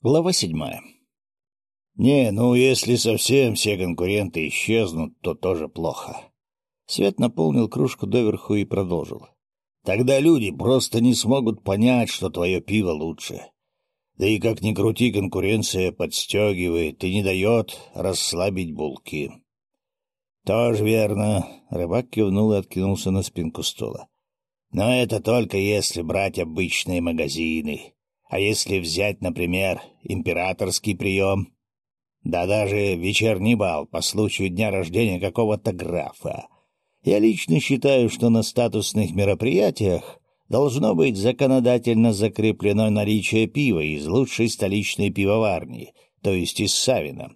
Глава седьмая. «Не, ну, если совсем все конкуренты исчезнут, то тоже плохо». Свет наполнил кружку доверху и продолжил. «Тогда люди просто не смогут понять, что твое пиво лучше. Да и как ни крути, конкуренция подстегивает и не дает расслабить булки». «Тоже верно», — рыбак кивнул и откинулся на спинку стула. «Но это только если брать обычные магазины». А если взять, например, императорский прием? Да даже вечерний бал по случаю дня рождения какого-то графа. Я лично считаю, что на статусных мероприятиях должно быть законодательно закреплено наличие пива из лучшей столичной пивоварни, то есть из Савина.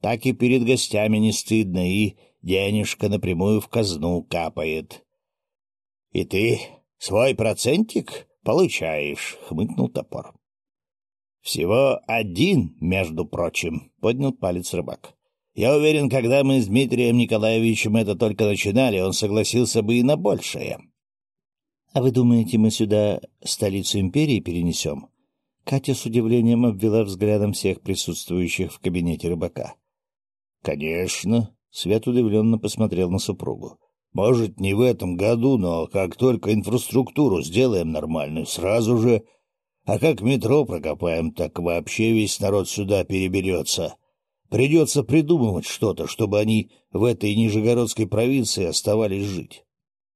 Так и перед гостями не стыдно, и денежка напрямую в казну капает. — И ты свой процентик получаешь, — хмыкнул топор. — Всего один, между прочим, — поднял палец рыбак. — Я уверен, когда мы с Дмитрием Николаевичем это только начинали, он согласился бы и на большее. — А вы думаете, мы сюда столицу империи перенесем? Катя с удивлением обвела взглядом всех присутствующих в кабинете рыбака. — Конечно, — Свет удивленно посмотрел на супругу. Может, не в этом году, но как только инфраструктуру сделаем нормальную, сразу же... А как метро прокопаем, так вообще весь народ сюда переберется. Придется придумывать что-то, чтобы они в этой Нижегородской провинции оставались жить.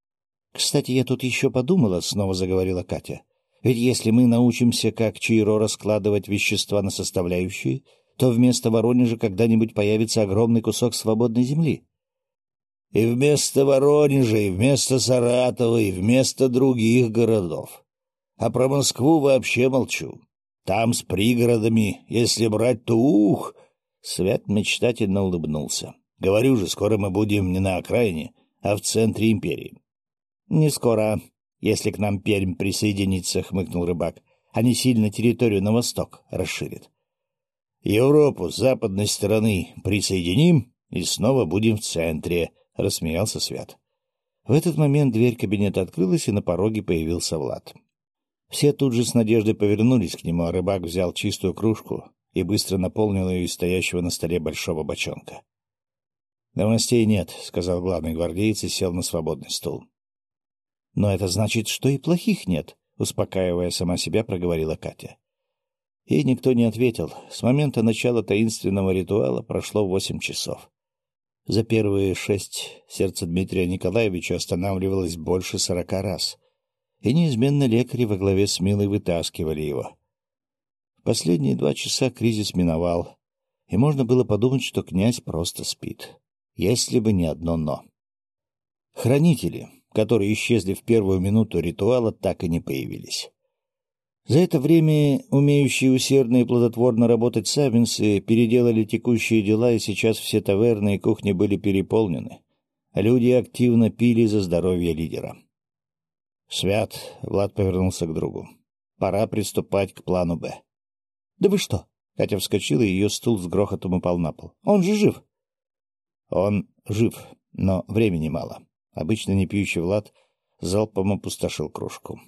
— Кстати, я тут еще подумала, — снова заговорила Катя. — Ведь если мы научимся, как Чиро раскладывать вещества на составляющие, то вместо Воронежа когда-нибудь появится огромный кусок свободной земли. И вместо Воронежа, и вместо Саратова, и вместо других городов. А про Москву вообще молчу. Там с пригородами, если брать, то ух! Свят мечтательно улыбнулся. Говорю же, скоро мы будем не на окраине, а в центре империи. — Не скоро, если к нам Пермь присоединится, — хмыкнул рыбак. — Они сильно территорию на восток расширят. — Европу с западной стороны присоединим, и снова будем в центре, — рассмеялся Свят. В этот момент дверь кабинета открылась, и на пороге появился Влад. Все тут же с надеждой повернулись к нему, а рыбак взял чистую кружку и быстро наполнил ее из стоящего на столе большого бочонка. — Новостей нет, — сказал главный гвардеец и сел на свободный стул. — Но это значит, что и плохих нет, — успокаивая сама себя, проговорила Катя. Ей никто не ответил. С момента начала таинственного ритуала прошло восемь часов. За первые шесть сердце Дмитрия Николаевича останавливалось больше сорока раз, и неизменно лекари во главе с Милой вытаскивали его. В последние два часа кризис миновал, и можно было подумать, что князь просто спит, если бы не одно «но». Хранители, которые исчезли в первую минуту ритуала, так и не появились. За это время умеющие усердно и плодотворно работать савинцы переделали текущие дела, и сейчас все таверны и кухни были переполнены. Люди активно пили за здоровье лидера. «Свят», — Влад повернулся к другу, — «пора приступать к плану «Б». «Да вы что?» — Катя вскочила, и ее стул с грохотом упал на пол. «Он же жив!» «Он жив, но времени мало». Обычно не пьющий Влад залпом опустошил кружку.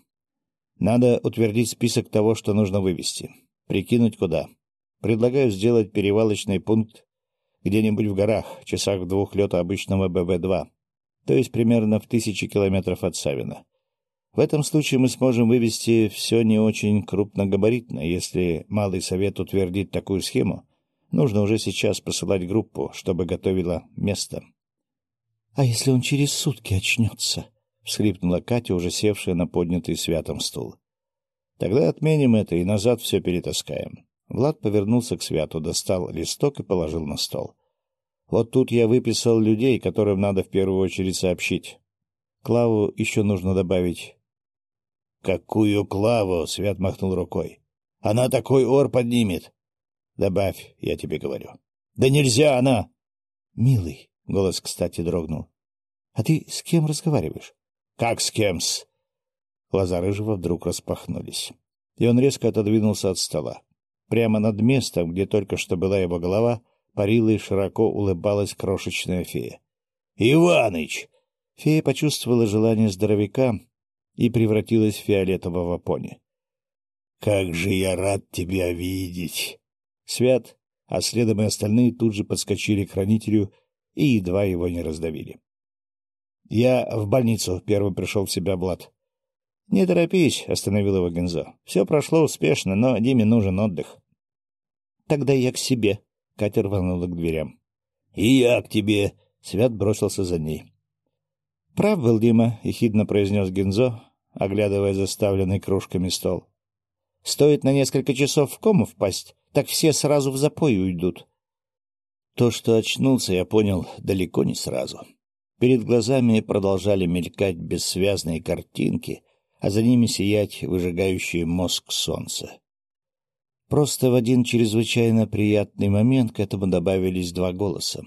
Надо утвердить список того, что нужно вывести. Прикинуть куда. Предлагаю сделать перевалочный пункт где-нибудь в горах, часах в двух лета обычного ББ-2, то есть примерно в тысячи километров от Савина. В этом случае мы сможем вывести все не очень крупногабаритно. Если Малый Совет утвердит такую схему, нужно уже сейчас посылать группу, чтобы готовила место. — А если он через сутки очнется? — всхлипнула Катя, уже севшая на поднятый святом стул. — Тогда отменим это и назад все перетаскаем. Влад повернулся к святу, достал листок и положил на стол. — Вот тут я выписал людей, которым надо в первую очередь сообщить. Клаву еще нужно добавить. — Какую Клаву? — Свят махнул рукой. — Она такой ор поднимет. — Добавь, я тебе говорю. — Да нельзя она! — Милый, — голос, кстати, дрогнул. — А ты с кем разговариваешь? «Как с кем-с?» Глаза Рыжего вдруг распахнулись, и он резко отодвинулся от стола. Прямо над местом, где только что была его голова, парила и широко улыбалась крошечная фея. «Иваныч!» Фея почувствовала желание здоровяка и превратилась в фиолетового пони. Как же я рад тебя видеть! Свят, а следом и остальные тут же подскочили к хранителю и едва его не раздавили. — Я в больницу, — первым пришел в себя Влад. — Не торопись, — остановил его Гензо. — Все прошло успешно, но Диме нужен отдых. — Тогда я к себе, — Катя рванула к дверям. — И я к тебе, — Свят бросился за ней. — Прав был Дима, — ехидно произнес Гензо, оглядывая заставленный кружками стол. — Стоит на несколько часов в кому впасть, так все сразу в запой уйдут. То, что очнулся, я понял далеко не сразу. Перед глазами продолжали мелькать бессвязные картинки, а за ними сиять выжигающий мозг солнца. Просто в один чрезвычайно приятный момент к этому добавились два голоса.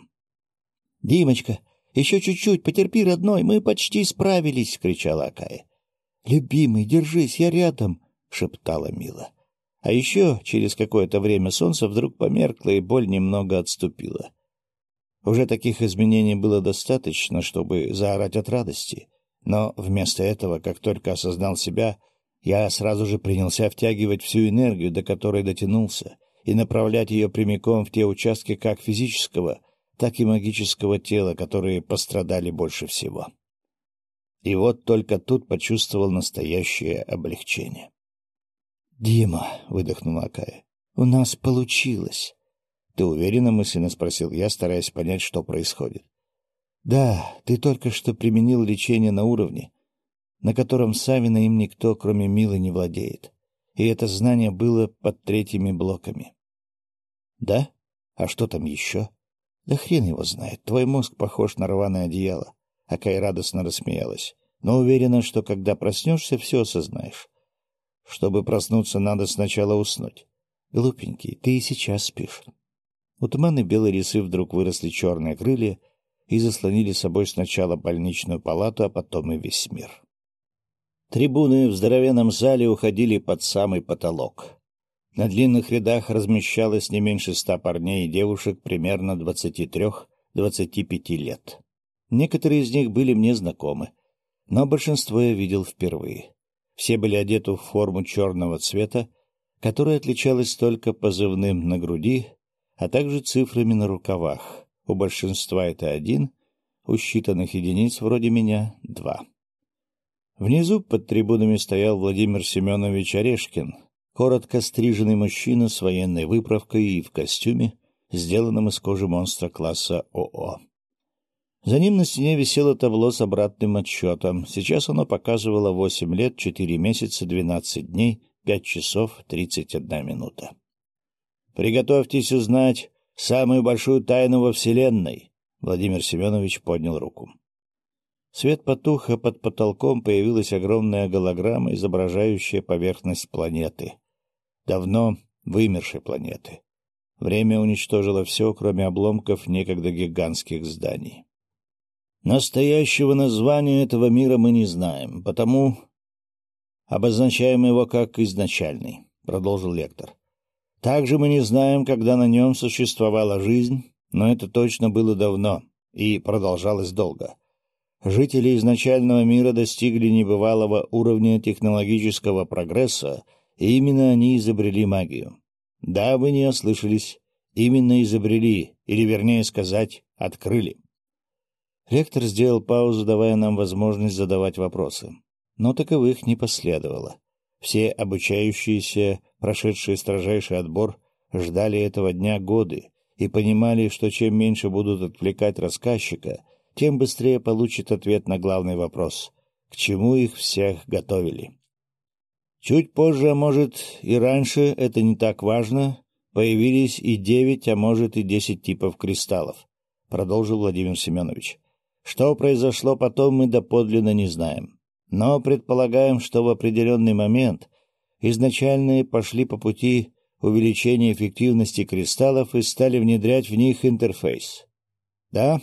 — Димочка, еще чуть-чуть, потерпи, родной, мы почти справились! — кричала Акая. — Любимый, держись, я рядом! — шептала Мила. А еще через какое-то время солнце вдруг померкло, и боль немного отступила. Уже таких изменений было достаточно, чтобы заорать от радости. Но вместо этого, как только осознал себя, я сразу же принялся втягивать всю энергию, до которой дотянулся, и направлять ее прямиком в те участки как физического, так и магического тела, которые пострадали больше всего. И вот только тут почувствовал настоящее облегчение. «Дима», — выдохнула Акая, — «у нас получилось». «Ты уверена?» — мысленно спросил я, стараясь понять, что происходит. «Да, ты только что применил лечение на уровне, на котором Савина им никто, кроме Милы, не владеет. И это знание было под третьими блоками». «Да? А что там еще?» «Да хрен его знает. Твой мозг похож на рваное одеяло». Акая радостно рассмеялась. «Но уверена, что когда проснешься, все осознаешь. Чтобы проснуться, надо сначала уснуть. Глупенький, ты и сейчас спишь. У туманной белой рисы вдруг выросли черные крылья и заслонили собой сначала больничную палату, а потом и весь мир. Трибуны в здоровенном зале уходили под самый потолок. На длинных рядах размещалось не меньше ста парней и девушек примерно двадцати трех-двадцати пяти лет. Некоторые из них были мне знакомы, но большинство я видел впервые. Все были одеты в форму черного цвета, которая отличалась только позывным на груди, а также цифрами на рукавах. У большинства это один, у считанных единиц вроде меня — два. Внизу под трибунами стоял Владимир Семенович Орешкин, коротко стриженный мужчина с военной выправкой и в костюме, сделанном из кожи монстра класса ОО. За ним на стене висело табло с обратным отсчетом. Сейчас оно показывало восемь лет, четыре месяца, двенадцать дней, пять часов, тридцать одна минута. «Приготовьтесь узнать самую большую тайну во Вселенной!» Владимир Семенович поднял руку. Свет потух, а под потолком появилась огромная голограмма, изображающая поверхность планеты. Давно вымершей планеты. Время уничтожило все, кроме обломков некогда гигантских зданий. Настоящего названия этого мира мы не знаем, потому обозначаем его как изначальный, — продолжил лектор. Также мы не знаем, когда на нем существовала жизнь, но это точно было давно и продолжалось долго. Жители изначального мира достигли небывалого уровня технологического прогресса, и именно они изобрели магию. Да, вы не ослышались, именно изобрели, или, вернее сказать, открыли. Ректор сделал паузу, давая нам возможность задавать вопросы. Но таковых не последовало. Все обучающиеся, прошедшие строжайший отбор, ждали этого дня годы и понимали, что чем меньше будут отвлекать рассказчика, тем быстрее получит ответ на главный вопрос — к чему их всех готовили. Чуть позже, а может и раньше, это не так важно, появились и девять, а может и десять типов кристаллов, — продолжил Владимир Семенович. Что произошло потом, мы доподлинно не знаем. Но предполагаем, что в определенный момент изначальные пошли по пути увеличения эффективности кристаллов и стали внедрять в них интерфейс. Да?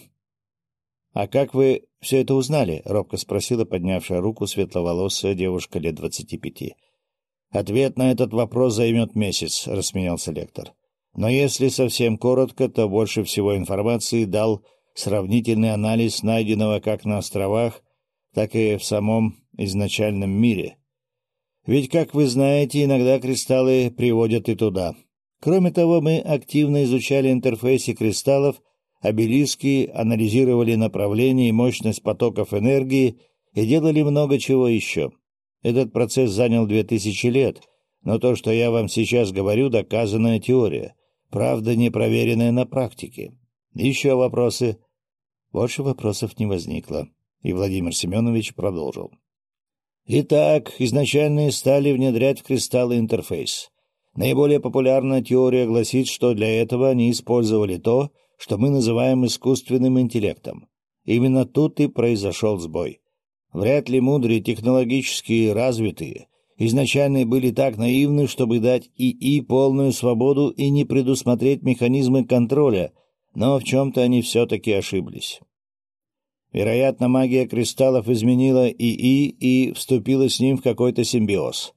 А как вы все это узнали? — робко спросила поднявшая руку светловолосая девушка лет двадцати пяти. — Ответ на этот вопрос займет месяц, — рассмеялся лектор. Но если совсем коротко, то больше всего информации дал сравнительный анализ найденного как на островах, так и в самом изначальном мире. Ведь, как вы знаете, иногда кристаллы приводят и туда. Кроме того, мы активно изучали интерфейсы кристаллов, обелиски, анализировали направление и мощность потоков энергии и делали много чего еще. Этот процесс занял две тысячи лет, но то, что я вам сейчас говорю, доказанная теория, правда, не проверенная на практике. Еще вопросы? Больше вопросов не возникло, и Владимир Семенович продолжил. Итак, изначальные стали внедрять в кристаллы интерфейс. Наиболее популярная теория гласит, что для этого они использовали то, что мы называем искусственным интеллектом. Именно тут и произошел сбой. Вряд ли мудрые, технологически развитые, изначально были так наивны, чтобы дать ИИ полную свободу и не предусмотреть механизмы контроля, но в чем-то они все-таки ошиблись. Вероятно, магия кристаллов изменила ИИ и вступила с ним в какой-то симбиоз,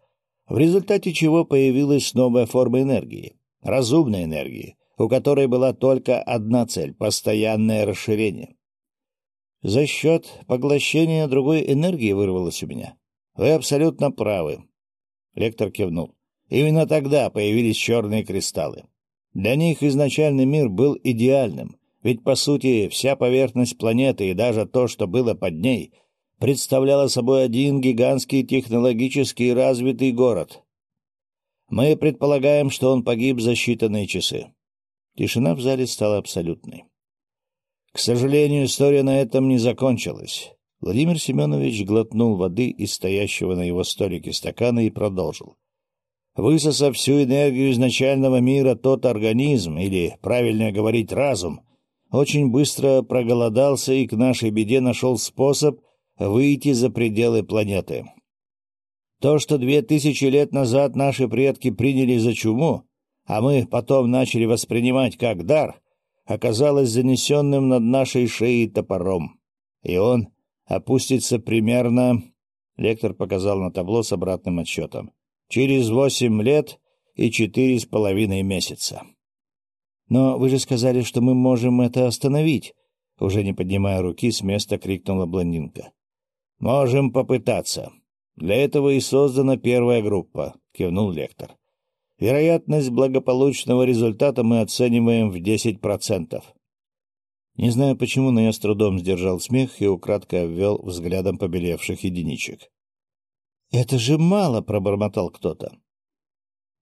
в результате чего появилась новая форма энергии — разумной энергии, у которой была только одна цель — постоянное расширение. За счет поглощения другой энергии вырвалось у меня. Вы абсолютно правы. Лектор кивнул. Именно тогда появились черные кристаллы. Для них изначальный мир был идеальным, ведь, по сути, вся поверхность планеты и даже то, что было под ней, представляло собой один гигантский технологически развитый город. Мы предполагаем, что он погиб за считанные часы. Тишина в зале стала абсолютной. К сожалению, история на этом не закончилась. Владимир Семенович глотнул воды из стоящего на его столике стакана и продолжил. Высосав всю энергию изначального мира, тот организм, или, правильно говорить, разум, очень быстро проголодался и к нашей беде нашел способ выйти за пределы планеты. То, что две тысячи лет назад наши предки приняли за чуму, а мы потом начали воспринимать как дар, оказалось занесенным над нашей шеей топором. И он опустится примерно... Лектор показал на табло с обратным отсчетом. Через восемь лет и четыре с половиной месяца. «Но вы же сказали, что мы можем это остановить!» Уже не поднимая руки, с места крикнула блондинка. «Можем попытаться. Для этого и создана первая группа», — кивнул лектор. «Вероятность благополучного результата мы оцениваем в десять процентов». Не знаю почему, но я с трудом сдержал смех и украдкой обвел взглядом побелевших единичек. «Это же мало!» — пробормотал кто-то.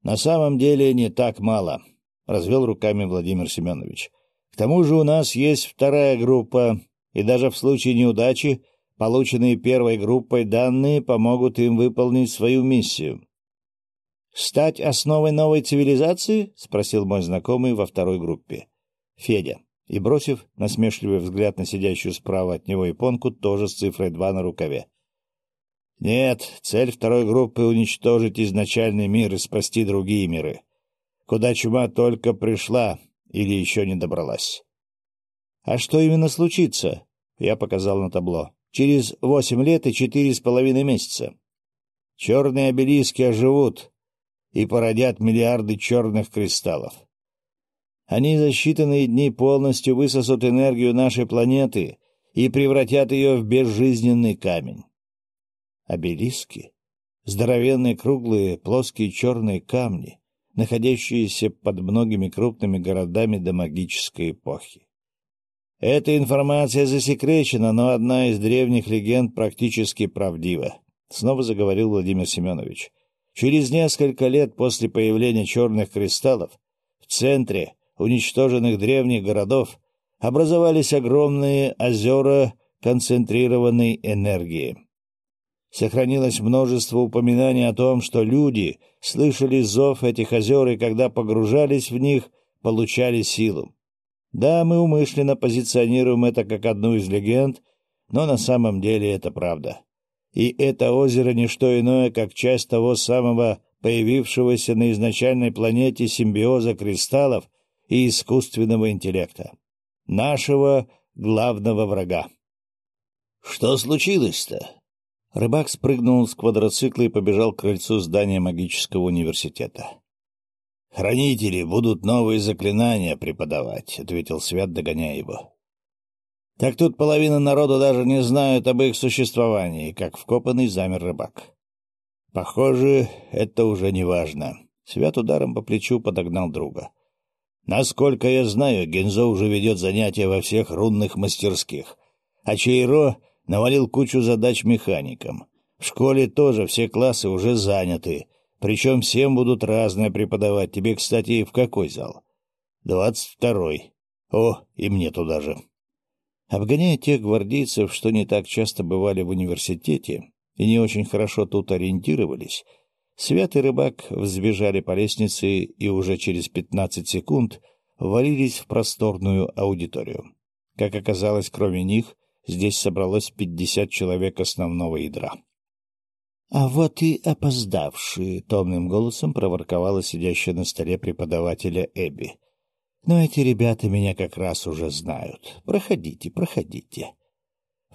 «На самом деле не так мало», — развел руками Владимир Семенович. «К тому же у нас есть вторая группа, и даже в случае неудачи полученные первой группой данные помогут им выполнить свою миссию». «Стать основой новой цивилизации?» — спросил мой знакомый во второй группе. Федя. И, бросив насмешливый взгляд на сидящую справа от него японку, тоже с цифрой два на рукаве. «Нет, цель второй группы — уничтожить изначальный мир и спасти другие миры куда чума только пришла или еще не добралась. — А что именно случится? — я показал на табло. — Через восемь лет и четыре с половиной месяца. Черные обелиски оживут и породят миллиарды черных кристаллов. Они за считанные дни полностью высосут энергию нашей планеты и превратят ее в безжизненный камень. Обелиски — здоровенные круглые плоские черные камни, находящиеся под многими крупными городами до магической эпохи. Эта информация засекречена, но одна из древних легенд практически правдива. Снова заговорил Владимир Семенович. Через несколько лет после появления черных кристаллов в центре уничтоженных древних городов образовались огромные озера концентрированной энергии. Сохранилось множество упоминаний о том, что люди слышали зов этих озер и, когда погружались в них, получали силу. Да, мы умышленно позиционируем это как одну из легенд, но на самом деле это правда. И это озеро — не что иное, как часть того самого появившегося на изначальной планете симбиоза кристаллов и искусственного интеллекта. Нашего главного врага. — Что случилось-то? Рыбак спрыгнул с квадроцикла и побежал к крыльцу здания магического университета. «Хранители будут новые заклинания преподавать», — ответил Свят, догоняя его. «Так тут половина народа даже не знают об их существовании», — как вкопанный замер рыбак. Похоже, это уже не важно. Свят ударом по плечу подогнал друга. Насколько я знаю, Гензо уже ведет занятия во всех рунных мастерских, а Чейро навалил кучу задач механикам. В школе тоже все классы уже заняты, причем всем будут разное преподавать. Тебе, кстати, в какой зал? Двадцать второй. О, и мне туда же. Обгоняя тех гвардейцев, что не так часто бывали в университете и не очень хорошо тут ориентировались, Свят и рыбак взбежали по лестнице и уже через пятнадцать секунд ввалились в просторную аудиторию. Как оказалось, кроме них, здесь собралось пятьдесят человек основного ядра. — А вот и опоздавшие, — томным голосом проворковала сидящая на столе преподавателя Эбби. Но эти ребята меня как раз уже знают. Проходите, проходите.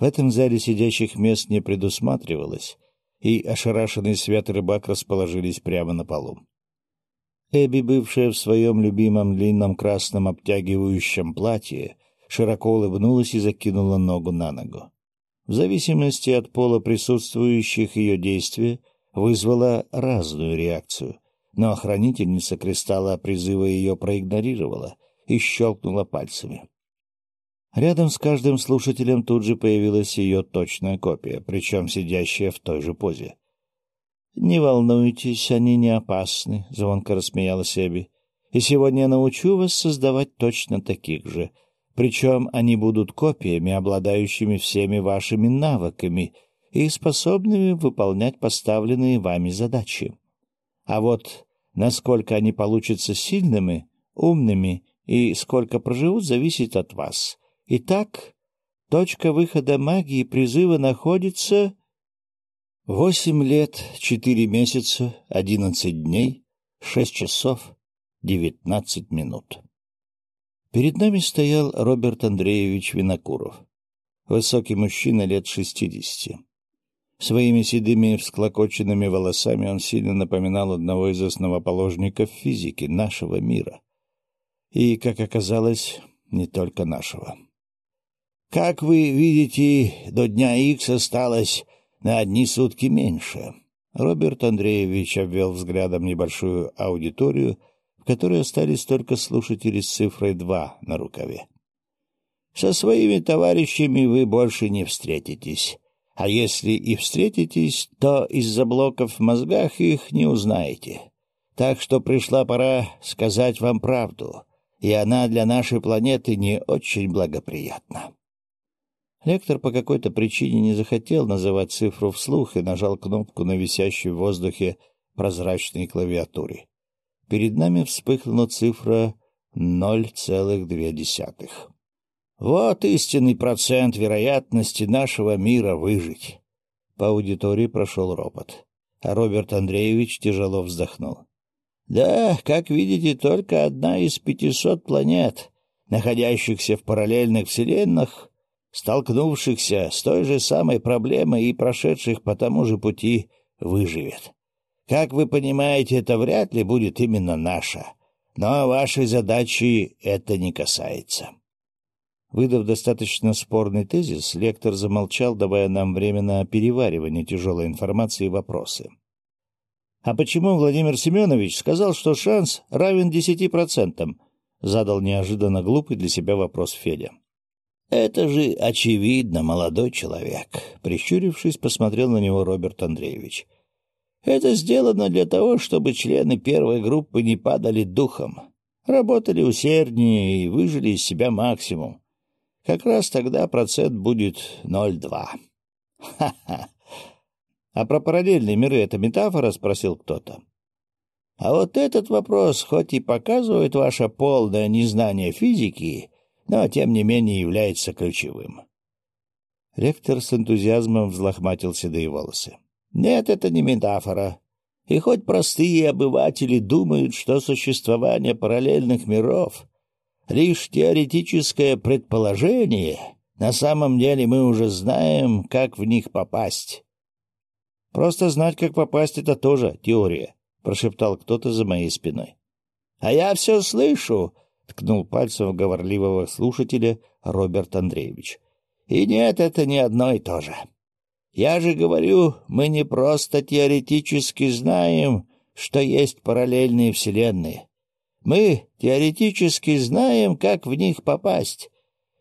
В этом зале сидящих мест не предусматривалось, и ошарашенный свят рыбак расположились прямо на полу. Эбби, бывшая в своем любимом длинном красном обтягивающем платье, широко улыбнулась и закинула ногу на ногу. В зависимости от пола присутствующих ее действия вызвала разную реакцию, но охранительница кристалла призыва ее проигнорировала и щелкнула пальцами. Рядом с каждым слушателем тут же появилась ее точная копия, причем сидящая в той же позе. — Не волнуйтесь, они не опасны, — звонко рассмеялась Эбби. — И сегодня я научу вас создавать точно таких же. Причем они будут копиями, обладающими всеми вашими навыками и способными выполнять поставленные вами задачи. А вот насколько они получатся сильными, умными и сколько проживут, зависит от вас. Итак, точка выхода магии призыва находится... Восемь лет, четыре месяца, одиннадцать дней, шесть часов, девятнадцать минут. Перед нами стоял Роберт Андреевич Винокуров, высокий мужчина лет шестидесяти. Своими седыми всклокоченными волосами он сильно напоминал одного из основоположников физики нашего мира. И, как оказалось, не только нашего. Как вы видите, до дня Икс осталось на одни сутки меньше. Роберт Андреевич обвел взглядом небольшую аудиторию, в которой остались только слушатели с цифрой два на рукаве. Со своими товарищами вы больше не встретитесь. А если и встретитесь, то из-за блоков в мозгах их не узнаете. Так что пришла пора сказать вам правду, и она для нашей планеты не очень благоприятна. Лектор по какой-то причине не захотел называть цифру вслух и нажал кнопку на висящей в воздухе прозрачной клавиатуре. Перед нами вспыхнула цифра 0,2. Вот истинный процент вероятности нашего мира выжить. По аудитории прошел ропот, а Роберт Андреевич тяжело вздохнул. Да, как видите, только одна из пятисот планет, находящихся в параллельных вселенных, столкнувшихся с той же самой проблемой и прошедших по тому же пути, выживет. Как вы понимаете, это вряд ли будет именно наша, но вашей задачи это не касается. Выдав достаточно спорный тезис, лектор замолчал, давая нам время на переваривание тяжелой информации и вопросы. — А почему Владимир Семенович сказал, что шанс равен десяти процентам? — задал неожиданно глупый для себя вопрос Федя. — Это же очевидно, молодой человек, — прищурившись, посмотрел на него Роберт Андреевич. — Это сделано для того, чтобы члены первой группы не падали духом, работали усерднее и выжили из себя максимум. Как раз тогда процент будет 0,2. Ха-ха. А про параллельные миры это метафора, спросил кто-то. А вот этот вопрос, хоть и показывает ваше полное незнание физики, но тем не менее является ключевым. Ректор с энтузиазмом взлохматил седые волосы. Нет, это не метафора. И хоть простые обыватели думают, что существование параллельных миров лишь теоретическое предположение. На самом деле мы уже знаем, как в них попасть. — Просто знать, как попасть, — это тоже теория, — прошептал кто-то за моей спиной. — А я все слышу, — ткнул пальцем говорливого слушателя Роберт Андреевич. — И нет, это не одно и то же. Я же говорю, мы не просто теоретически знаем, что есть параллельные вселенные. Мы теоретически знаем, как в них попасть.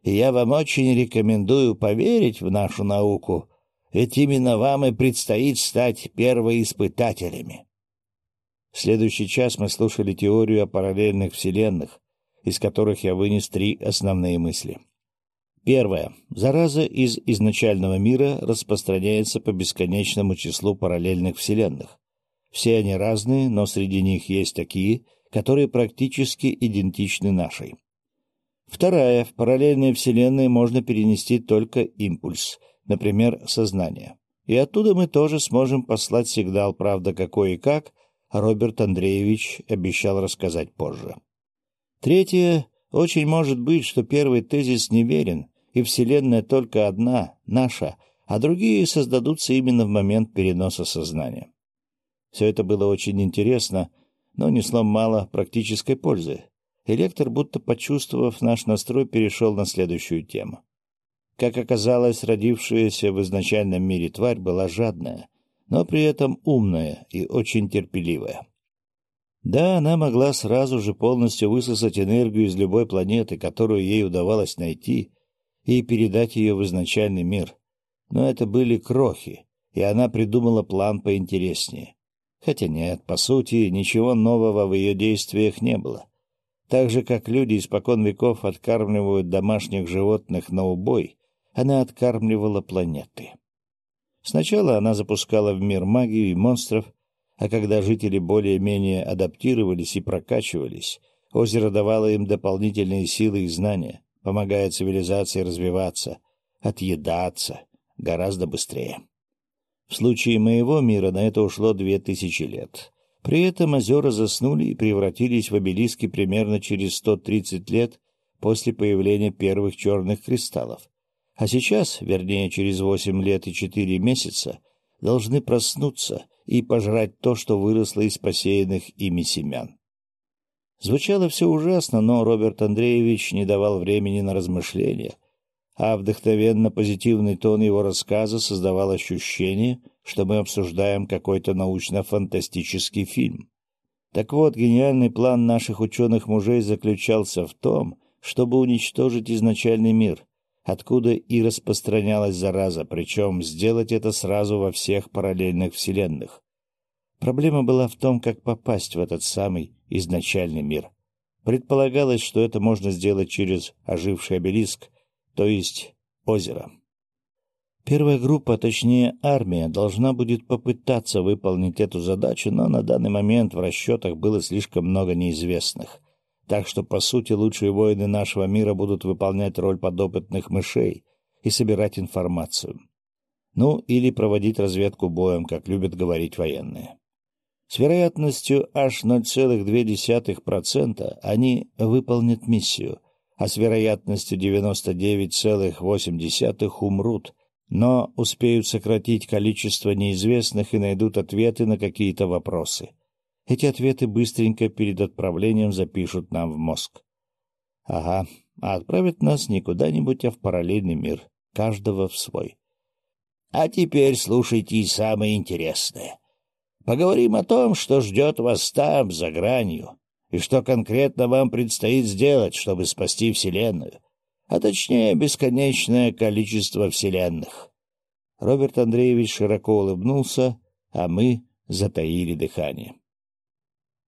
И я вам очень рекомендую поверить в нашу науку, ведь именно вам и предстоит стать первоиспытателями. В следующий час мы слушали теорию о параллельных вселенных, из которых я вынес три основные мысли. Первое. Зараза из изначального мира распространяется по бесконечному числу параллельных вселенных. Все они разные, но среди них есть такие, которые практически идентичны нашей. Вторая. В параллельные вселенные можно перенести только импульс, например, сознание. И оттуда мы тоже сможем послать сигнал, правда, какой и как, Роберт Андреевич обещал рассказать позже. Третье. Очень может быть, что первый тезис неверен, и Вселенная только одна, наша, а другие создадутся именно в момент переноса сознания. Все это было очень интересно, но несло мало практической пользы. И лектор, будто почувствовав наш настрой, перешел на следующую тему. Как оказалось, родившаяся в изначальном мире тварь была жадная, но при этом умная и очень терпеливая. Да, она могла сразу же полностью высосать энергию из любой планеты, которую ей удавалось найти, и передать ее в изначальный мир. Но это были крохи, и она придумала план поинтереснее. Хотя нет, по сути, ничего нового в ее действиях не было. Так же, как люди испокон веков откармливают домашних животных на убой, она откармливала планеты. Сначала она запускала в мир магию и монстров, а когда жители более-менее адаптировались и прокачивались, озеро давало им дополнительные силы и знания, помогая цивилизации развиваться, отъедаться гораздо быстрее. В случае моего мира на это ушло две тысячи лет. При этом озера заснули и превратились в обелиски примерно через 130 лет после появления первых черных кристаллов. А сейчас, вернее, через восемь лет и четыре месяца, должны проснуться и пожрать то, что выросло из посеянных ими семян. Звучало все ужасно, но Роберт Андреевич не давал времени на размышления, а вдохновенно-позитивный тон его рассказа создавал ощущение, что мы обсуждаем какой-то научно-фантастический фильм. Так вот, гениальный план наших ученых-мужей заключался в том, чтобы уничтожить изначальный мир, откуда и распространялась зараза, причем сделать это сразу во всех параллельных вселенных. Проблема была в том, как попасть в этот самый изначальный мир. Предполагалось, что это можно сделать через оживший обелиск, то есть озеро. Первая группа, точнее армия, должна будет попытаться выполнить эту задачу, но на данный момент в расчетах было слишком много неизвестных. Так что, по сути, лучшие воины нашего мира будут выполнять роль подопытных мышей и собирать информацию. Ну, или проводить разведку боем, как любят говорить военные. С вероятностью аж 0,2% они выполнят миссию — а с вероятностью 99,8 умрут, но успеют сократить количество неизвестных и найдут ответы на какие-то вопросы. Эти ответы быстренько перед отправлением запишут нам в мозг. Ага, а отправят нас не куда-нибудь, а в параллельный мир, каждого в свой. А теперь слушайте самое интересное. Поговорим о том, что ждет вас там, за гранью и что конкретно вам предстоит сделать, чтобы спасти Вселенную, а точнее бесконечное количество Вселенных. Роберт Андреевич широко улыбнулся, а мы затаили дыхание.